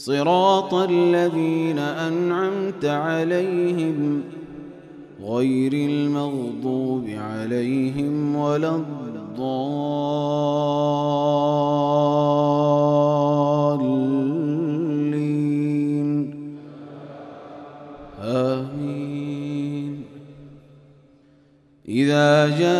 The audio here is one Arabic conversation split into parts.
صراط الذين أنعمت عليهم غير المغضوب عليهم ولا الضالين. آمين. إذا جاءك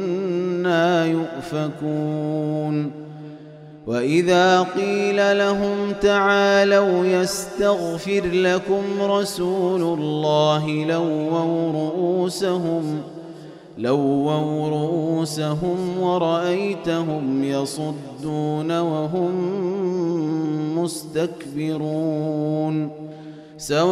أنا يؤفكون. وإذا قيل لهم تعالوا يستغفر لكم رسول الله لووا رؤوسهم ۖ لووا رؤوسهم ورأيتهم يصدون وهم مستكبرون. سواء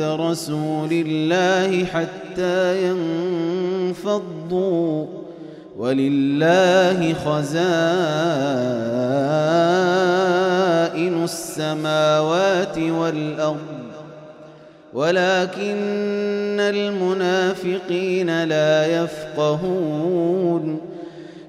رسول الله حتى ينفضوا ولله خزائن السماوات والأرض. ولكن المنافقين لا يفقهون.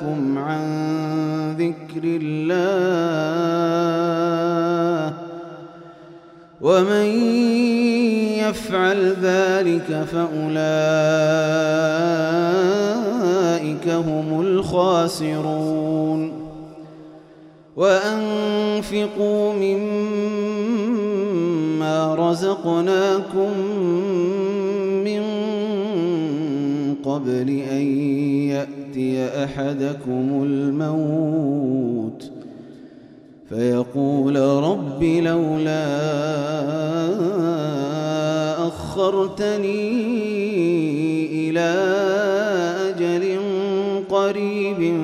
أولادكم عن ذكر الله ومن يفعل ذلك فأولئك هم الخاسرون. وأنفقوا مما رزقناكم قبل أن يأتي أحدكم الموت فيقول رب لولا أخرتني إلى أجل قريب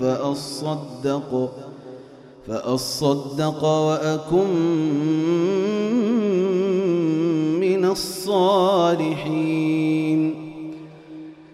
فأصدق فأصدق وأكن الصالحين.